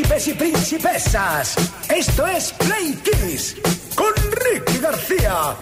príncipes y principesas. Esto es Play Kiss con Ricky García.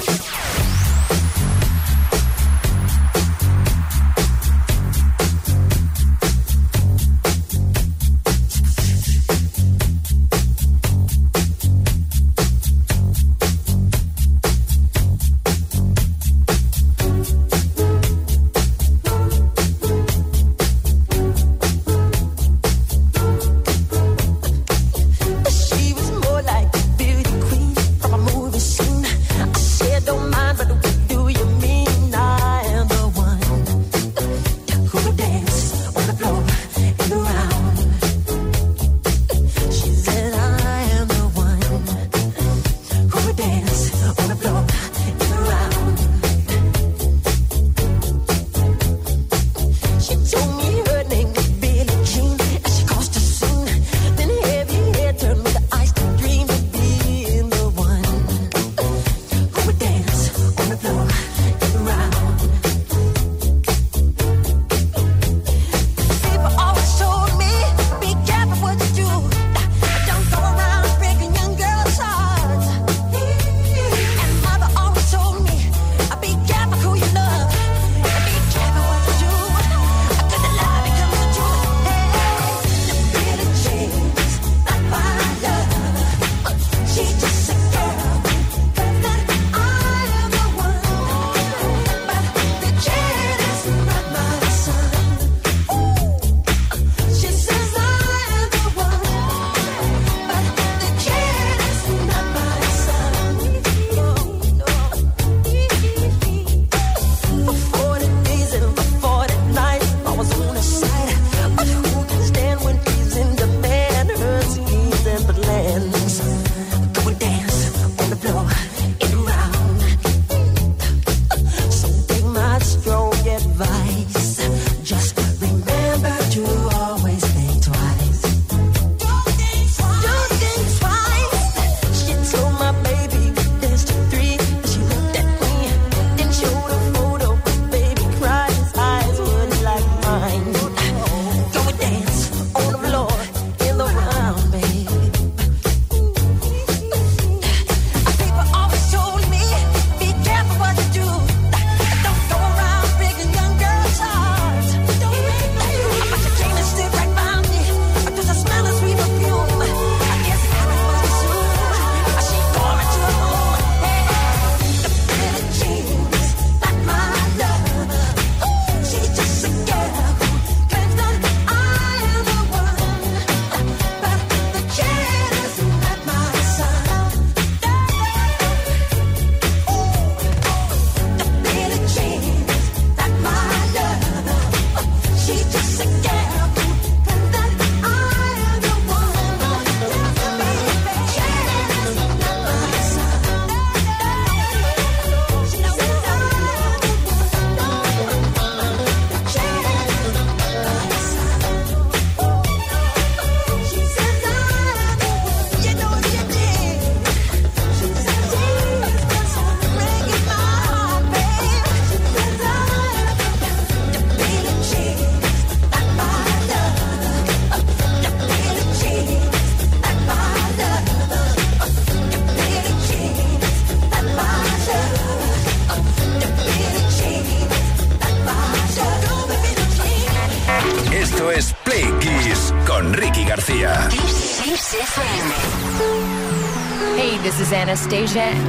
Station.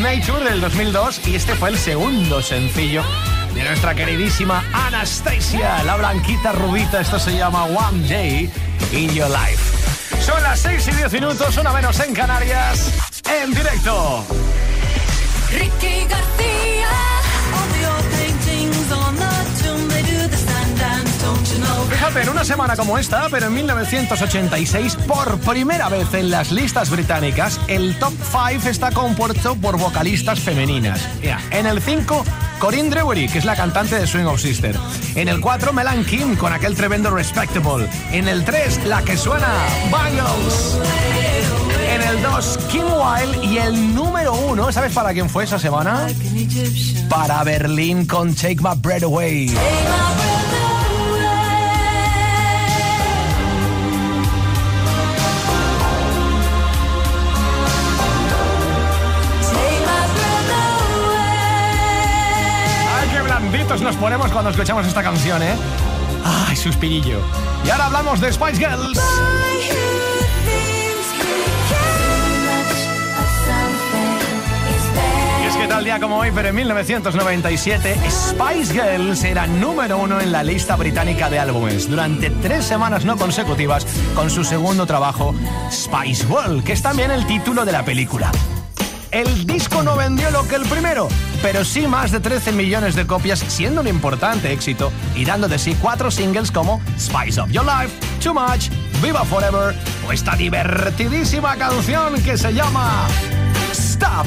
Nature del 2002 y este fue el segundo sencillo de nuestra queridísima Anastasia, la blanquita rubita. Esto se llama One Day in Your Life. Son las 6 y 10 minutos, una menos en Canarias, en directo. Ricky García, en una semana como esta, pero en 1986, por primera vez en las listas británicas, el top 5 está compuesto por vocalistas femeninas. En el 5, Corinne Drewery, que es la cantante de Swing of Sister. En el 4, Melan Kim, con aquel tremendo Respectable. En el 3, la que suena, Bangles. En el 2, Kim Wilde. Y el número 1, ¿sabes para quién fue esa semana? Para Berlín con Take My Breath Away. Nos ponemos cuando escuchamos esta canción, ¿eh? Ay, suspirillo. Y ahora hablamos de Spice Girls. Y es que tal día como hoy, pero en 1997, Spice Girls era número uno en la lista británica de álbumes durante tres semanas no consecutivas con su segundo trabajo, Spice World, que es también el título de la película. El disco no vendió lo que el primero, pero sí más de 13 millones de copias, siendo un importante éxito y dando de sí cuatro singles como Spice Up Your Life, Too Much, Viva Forever o esta divertidísima canción que se llama Stop.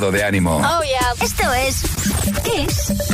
De ánimo. Oh yeah. Esto es Kiss.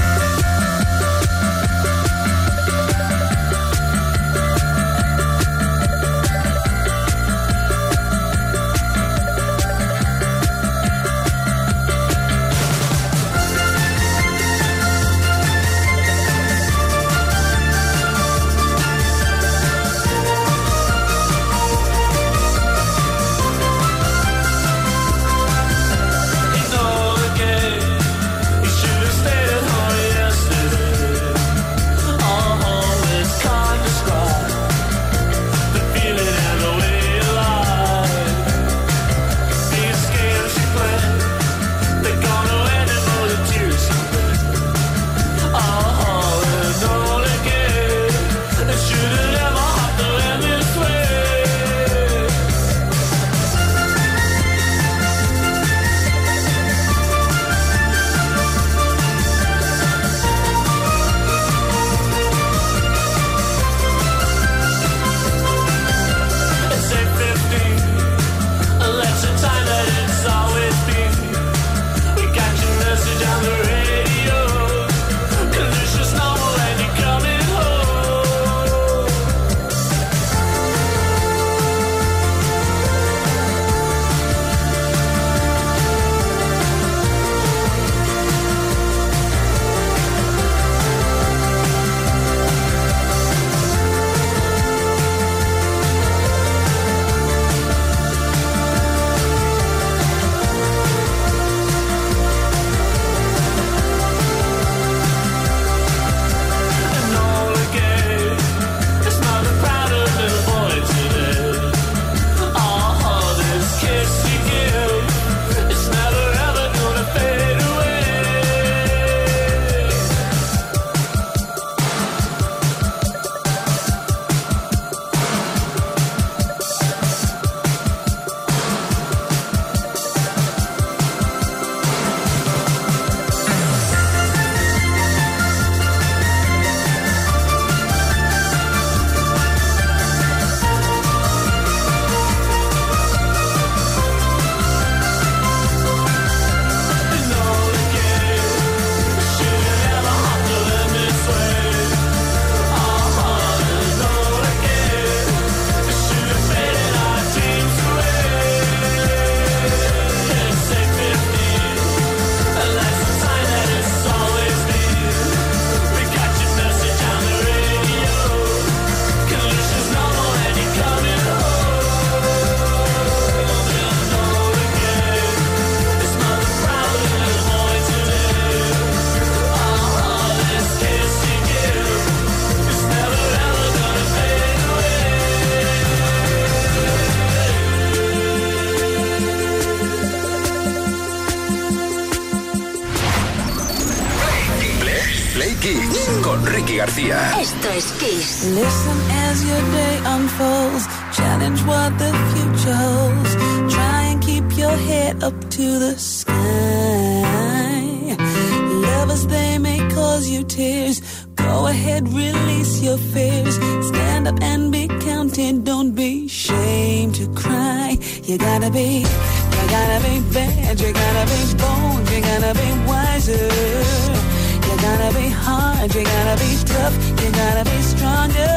García. Esto es Kiss. Listen as your day unfolds. Challenge what the future holds. Try and keep your head up to the sky. Lovers, they may cause you tears. Go ahead, release your fears. Stand up and be counted. Don't be ashamed to cry. You gotta be, you gotta be bad. You gotta be bold. You gotta be wiser. Gotta be hard, you gotta be tough, you gotta be stronger.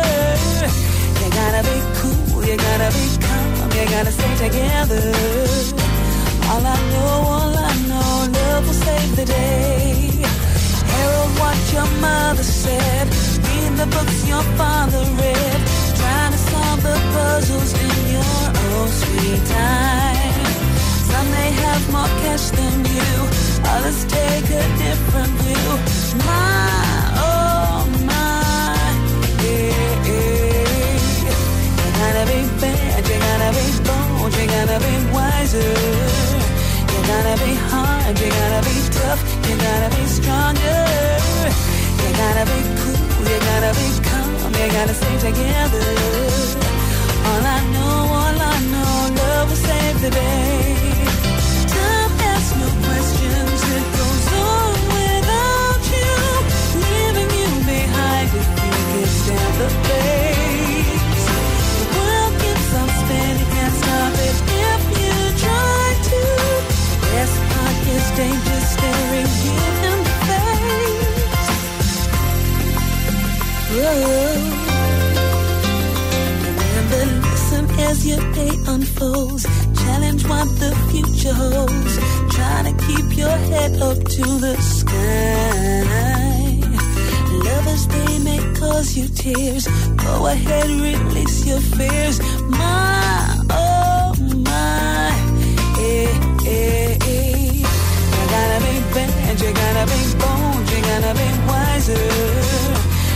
You gotta be cool, you gotta be calm, you gotta stay together. All I know, all I know, love will save the day. Harold, what your mother said, read the books your father read, trying to solve the puzzles in your own sweet time. Some may have more cash than you, others take a different view. My, oh my, yeah, yeah. You gotta be bad, you gotta be bold, you gotta be wiser. You gotta be hard, you gotta be tough, you gotta be stronger. You gotta be cool, you gotta be calm, you gotta stay together. All I danger staring you in the face. Listen as your day unfolds. Challenge what the future holds. To keep your head up to the sky. Lovers, they may cause you tears. Go ahead, release your fears. My, oh my, eh, eh, eh. You gotta be bad, you gotta be bold, you gotta be wiser.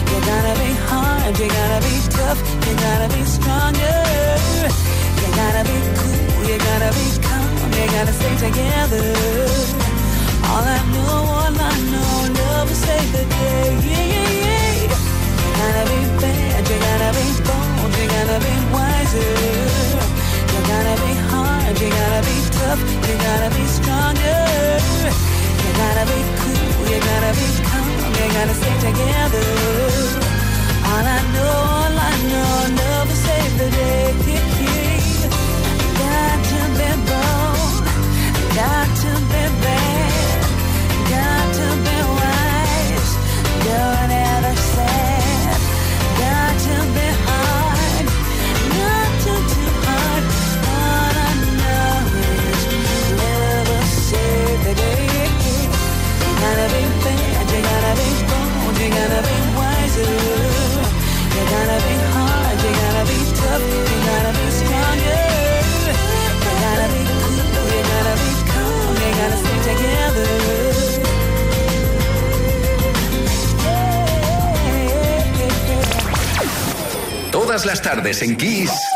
You gotta be hard, you gotta be tough, you gotta be stronger. You gotta be cool, you gotta be calm, you gotta stay together. All I know, all I know, love will save the day. Yeah, yeah, yeah. You gotta be bad, you gotta be bold, you gotta be wiser. You gotta be hard, you gotta be tough, you gotta be stronger. Gotta be cool, you gotta be calm, you gotta stay together. All I know, all I know, love will save the day. Tardes en Kiss,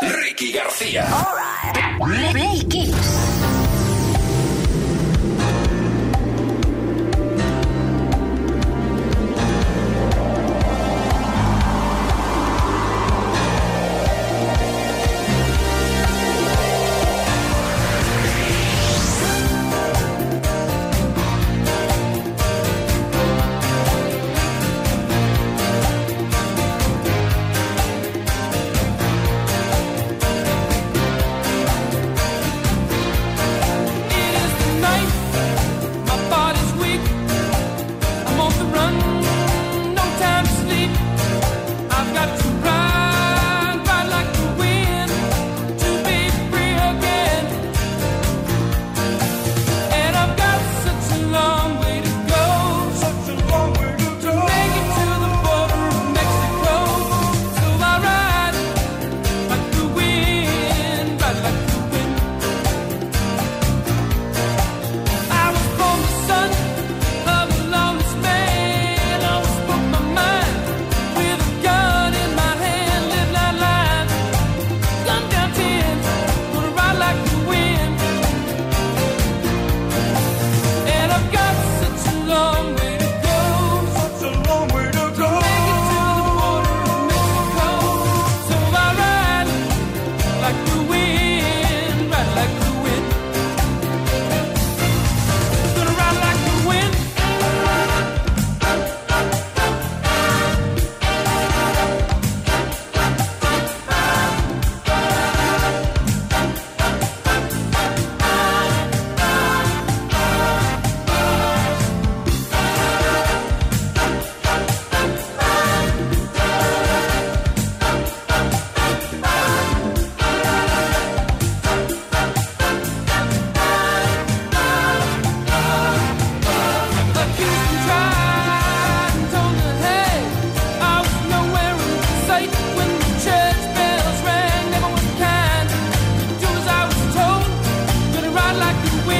like the way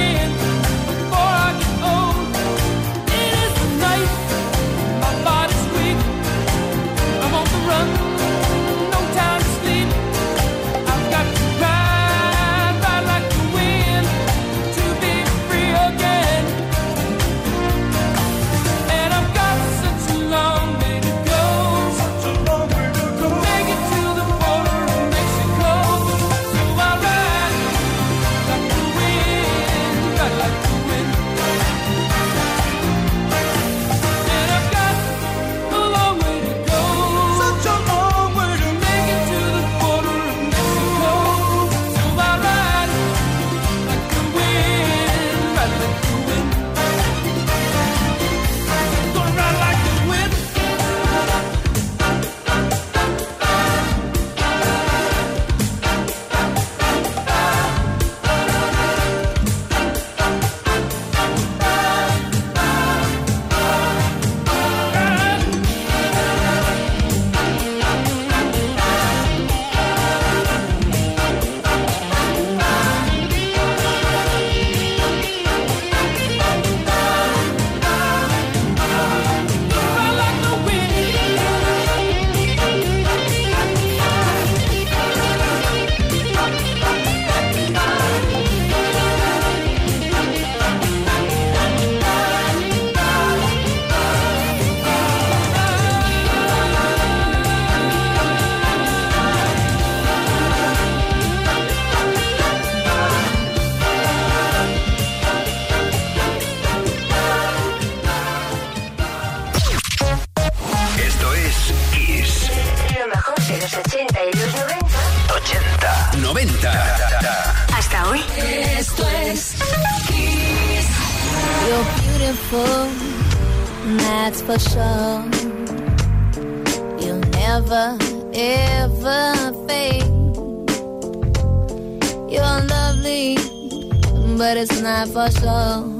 love.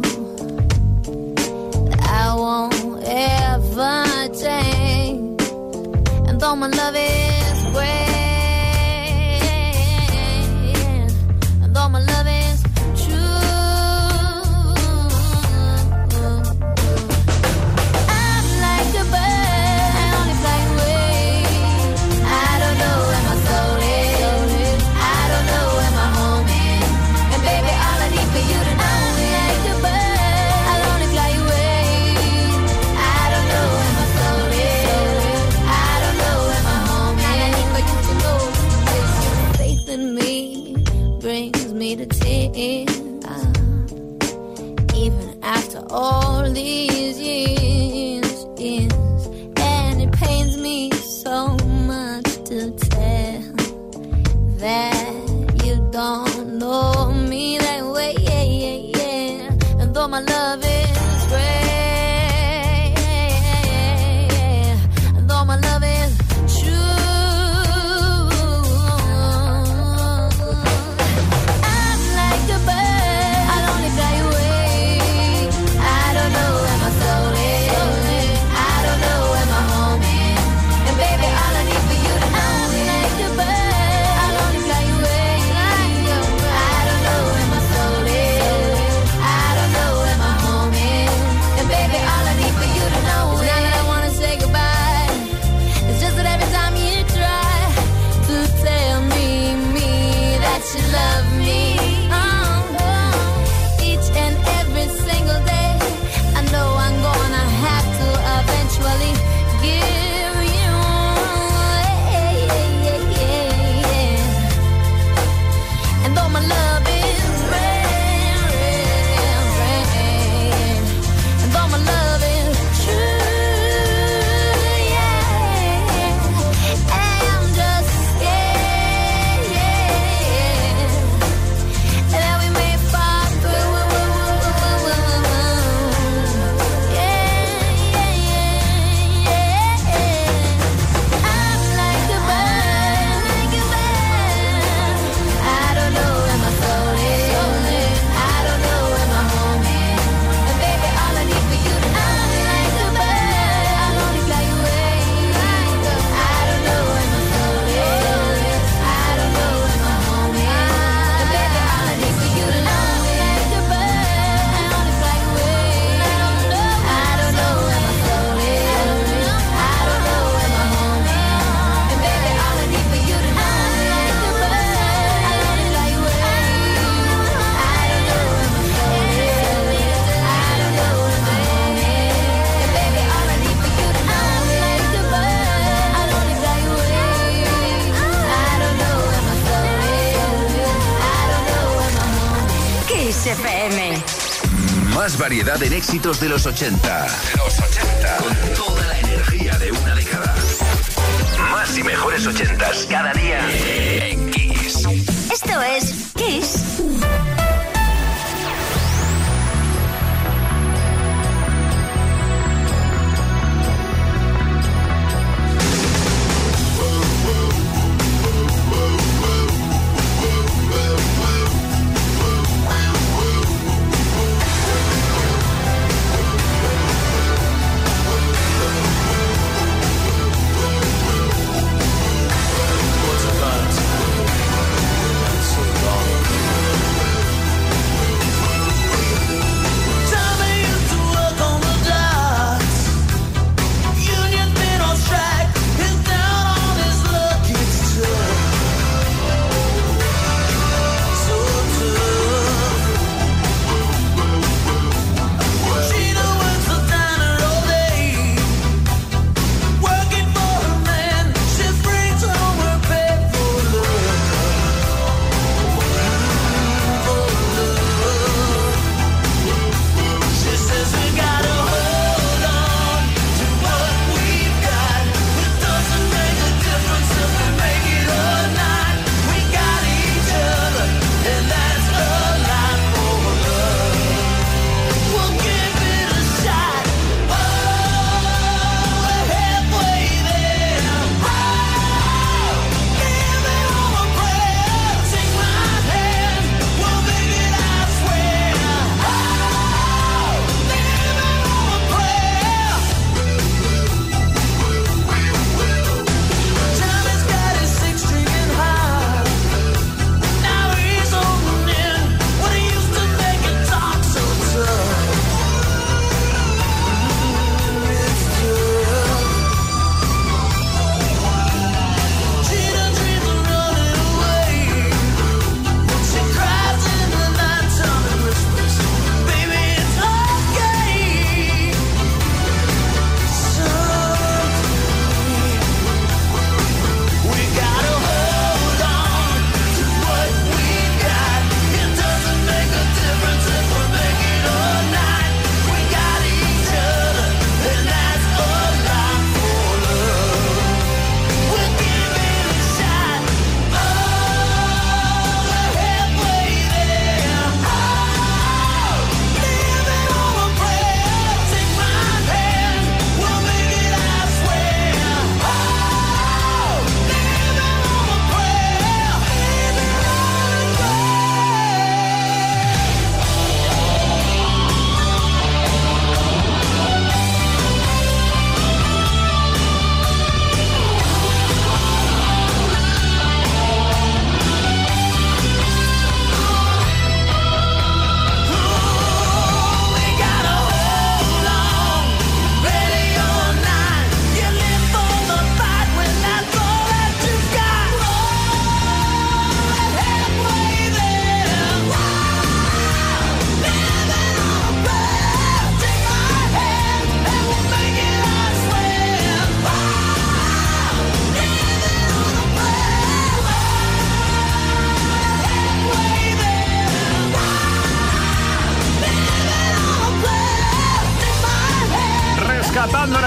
all these years. en éxitos de los 80.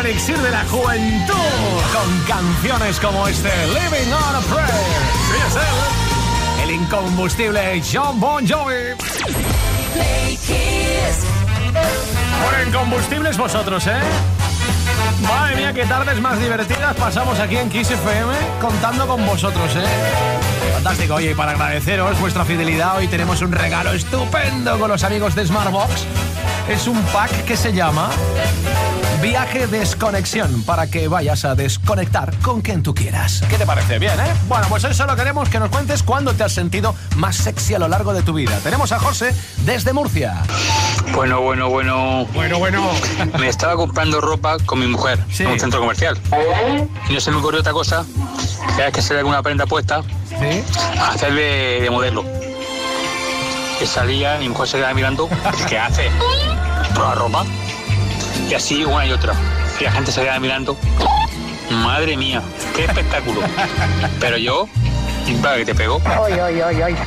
Elixir de la juventud con canciones como este Living on a Prayer. El incombustible John Bon Jovi. Por incombustibles vosotros, ¿eh? Madre mía, qué tardes más divertidas pasamos aquí en Kiss FM contando con vosotros, ¿eh? Fantástico, oye, y para agradeceros vuestra fidelidad, hoy tenemos un regalo estupendo con los amigos de Smartbox. Es un pack que se llama Viaje Desconexión para que vayas a desconectar con quien tú quieras. ¿Qué te parece? Bien, ¿eh? Bueno, pues hoy solo queremos que nos cuentes cuándo te has sentido más sexy a lo largo de tu vida. Tenemos a José desde Murcia. Bueno, bueno, bueno. Bueno, bueno. Me estaba comprando ropa con mi mujer Sí. en un centro comercial. Y no se me ocurrió otra cosa, que es que se le una prenda puesta, ¿Sí? a hacer de, de modelo. Que salía, mi mujer se quedaba mirando, ¿qué hace? Prueba ropa. Y así una y otra. Y la gente se quedaba mirando. Madre mía, qué espectáculo. Pero yo, para que te pego.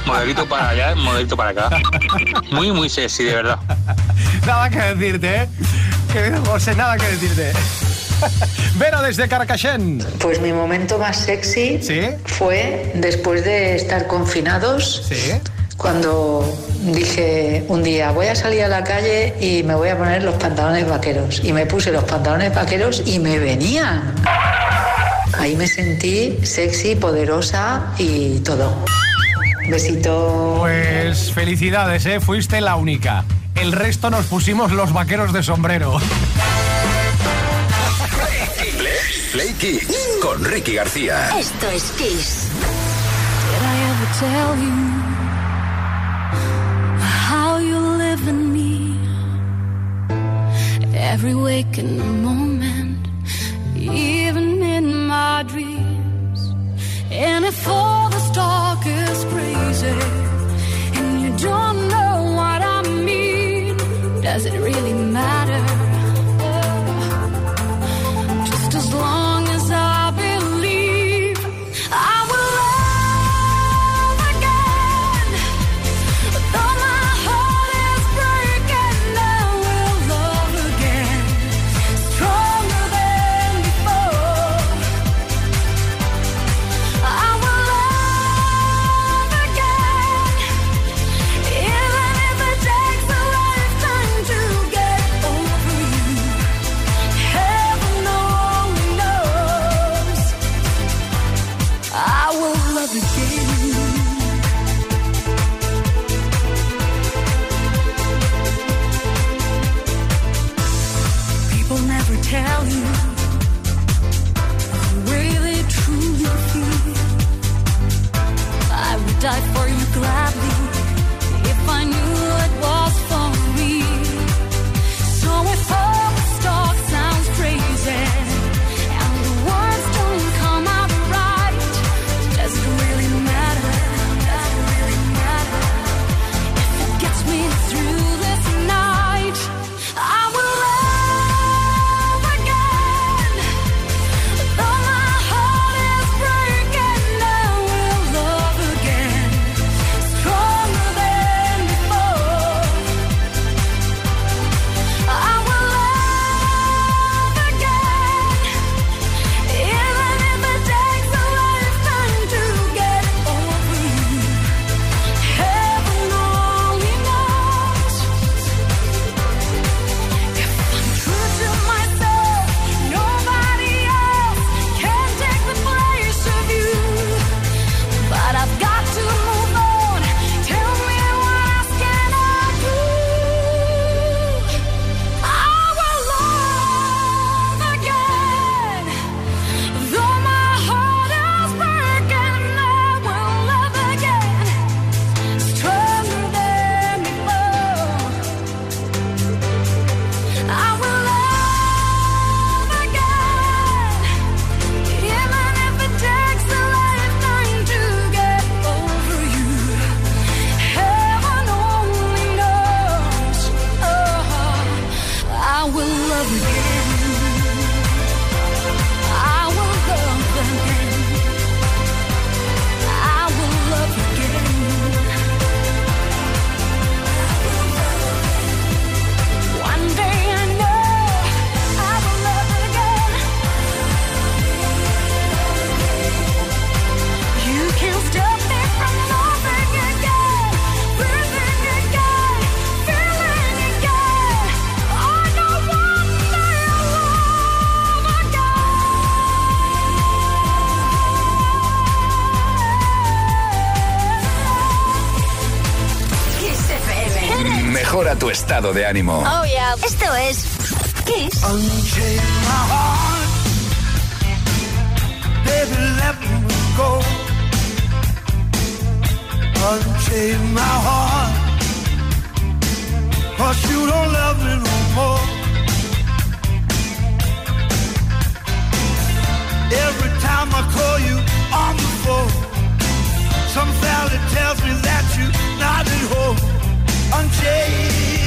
Modelito para allá, modelito para acá. Muy, muy sexy, de verdad. Nada que decirte, ¿eh? Que, José, nada que decirte. Vero desde Carcassén. Pues mi momento más sexy ¿Sí? fue después de estar confinados, Sí. Cuando dije un día voy a salir a la calle y me voy a poner los pantalones vaqueros. Y me puse los pantalones vaqueros y me venían. Ahí me sentí sexy, poderosa y todo. Besito. Pues felicidades, ¿eh? Fuiste la única. El resto nos pusimos los vaqueros de sombrero. Play Kiss con Ricky García. Esto es Kiss. Did I ever tell you Every waking moment, even in my dreams. And if all this talk is crazy and you don't know what I mean, does it really matter? de ánimo. Oh, yeah. Esto es Kiss. Unchain my heart Cause you don't love me no more Every time I call you on the phone Some fella tells me that you're not at home Unchain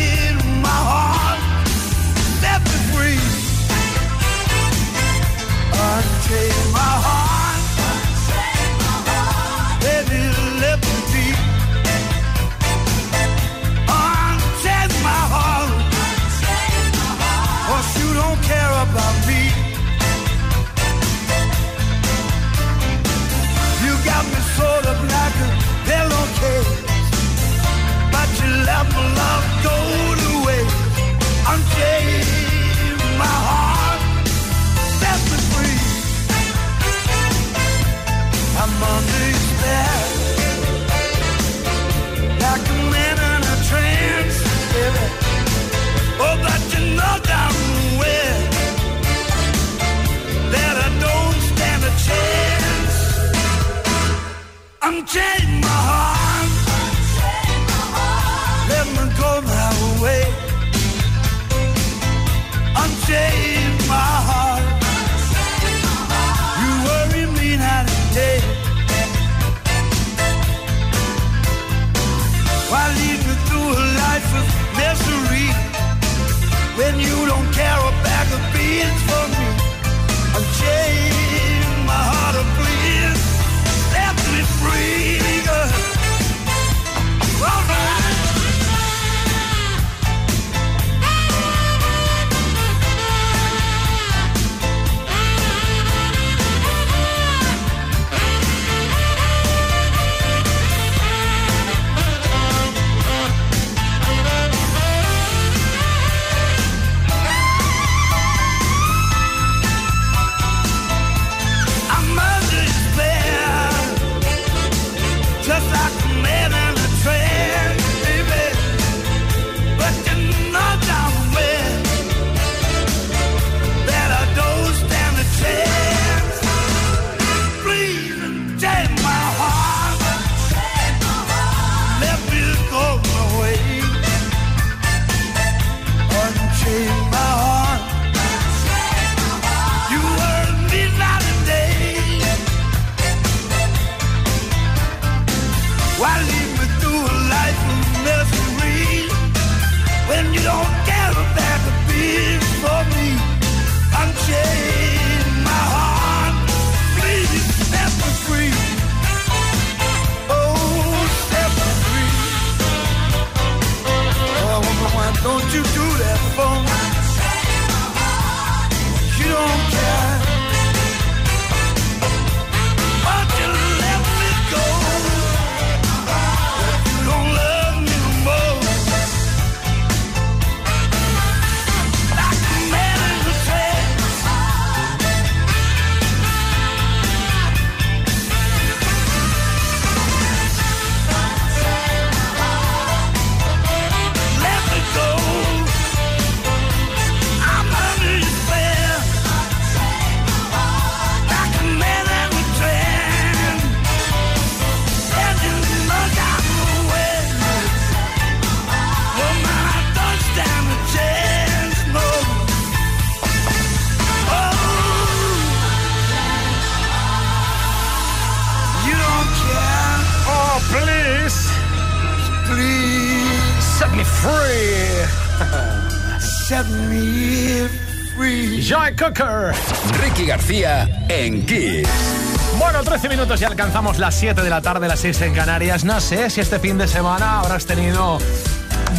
minutos ya alcanzamos las 7 de la tarde, las 6 en Canarias. No sé si este fin de semana habrás tenido,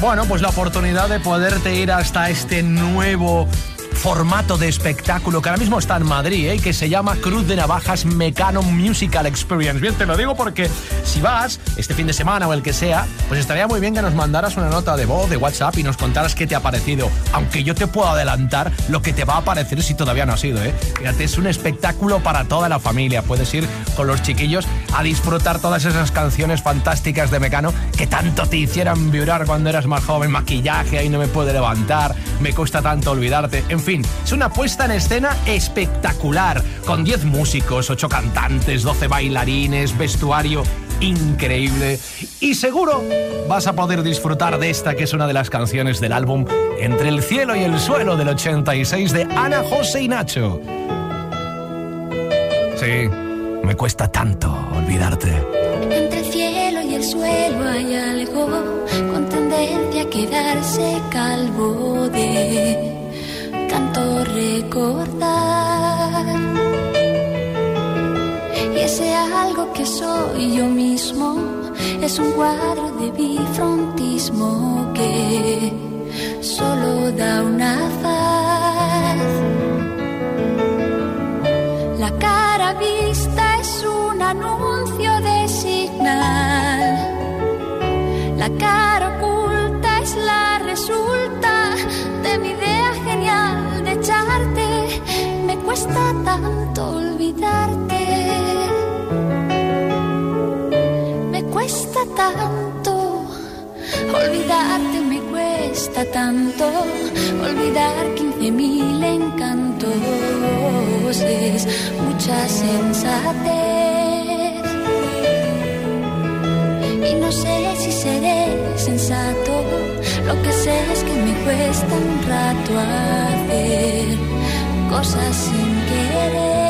bueno, pues la oportunidad de poderte ir hasta este nuevo formato de espectáculo que ahora mismo está en Madrid ¿eh? que se llama Cruz de Navajas Mecano Musical Experience. Bien, te lo digo porque si vas este fin de semana o el que sea, pues estaría muy bien que nos mandaras una nota de voz, de WhatsApp y nos contaras qué te ha parecido. Aunque yo te puedo adelantar lo que te va a parecer si todavía no ha sido. ¿eh? Fíjate, es un espectáculo para toda la familia. Puedes ir con los chiquillos a disfrutar todas esas canciones fantásticas de Mecano que tanto te hicieran vibrar cuando eras más joven. Maquillaje, ahí no me puede levantar, me cuesta tanto olvidarte. En fin, es una puesta en escena espectacular, con 10 músicos, 8 cantantes, 12 bailarines, vestuario increíble y seguro vas a poder disfrutar de esta que es una de las canciones del álbum Entre el cielo y el suelo del 86 de Ana José y Nacho. Sí, me cuesta tanto olvidarte. Entre el cielo y el suelo hay algo con tendencia a quedarse calvo de recordar. Y ese algo que soy yo mismo es un cuadro de bifrontismo que solo da una faz. La cara vista es un anuncio de signal. La cara tanto olvidarte. Me cuesta tanto olvidarte. Me cuesta tanto olvidar quince mil encantos. Es mucha sensatez. Y no sé si seré sensato. Lo que sé es que me cuesta un rato hacer cosas sin querer.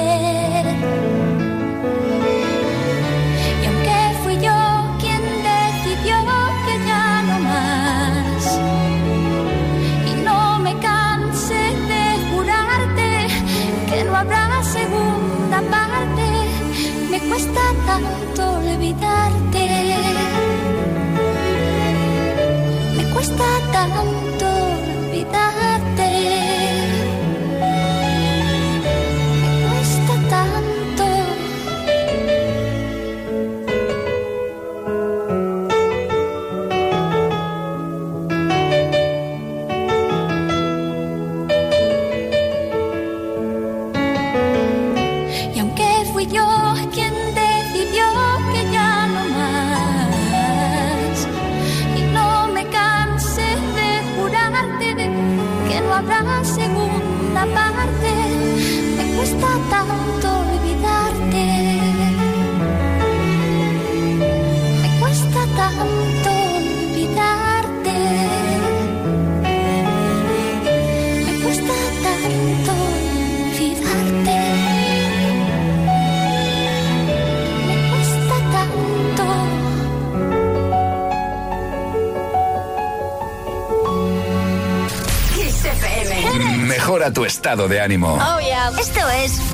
Estado de ánimo. Oh yeah. Esto es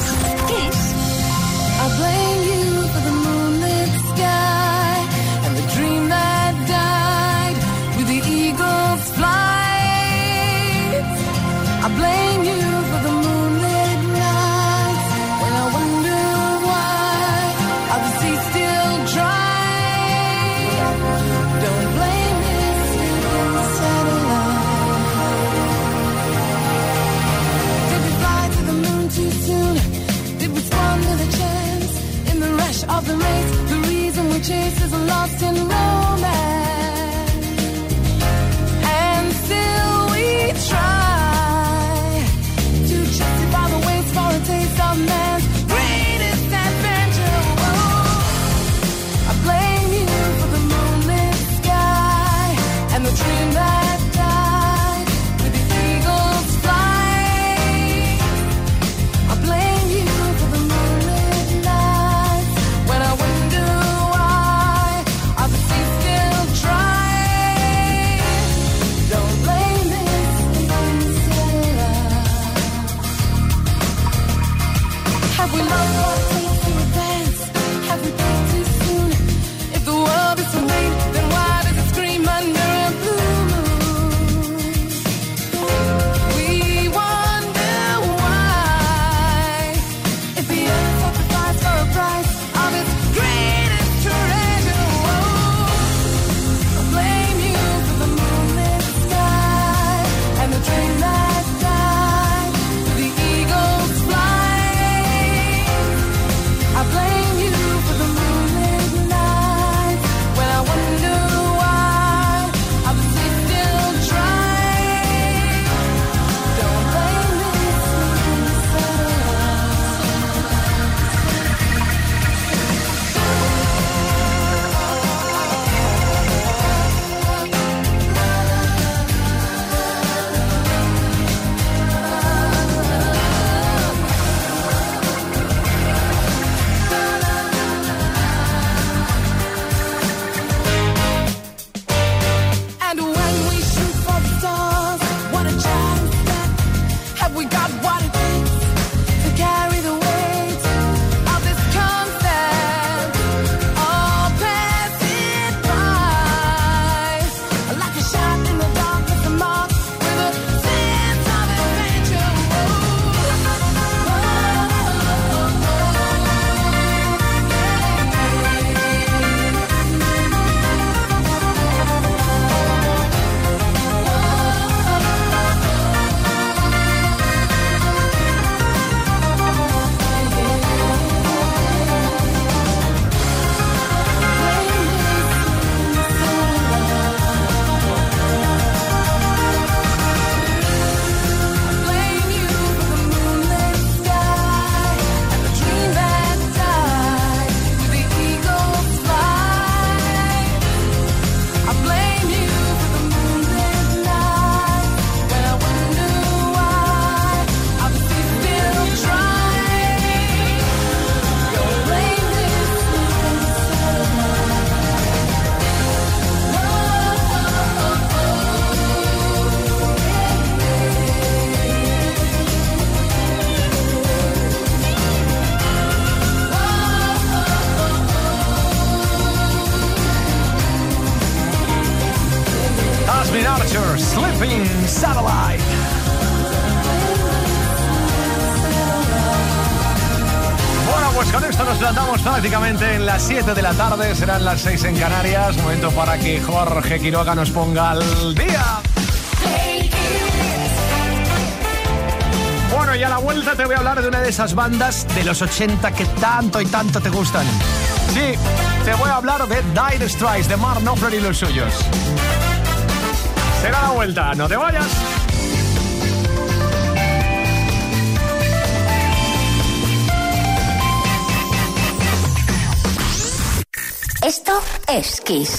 7 de la tarde, serán las 6 en Canarias. Momento para que Jorge Quiroga nos ponga al día. Bueno, y a la vuelta te voy a hablar de una de esas bandas de los 80 que tanto y tanto te gustan. Sí, te voy a hablar de Dire Straits, de Mark Knopfler y los suyos. Será la vuelta, no te vayas. Es Kiss.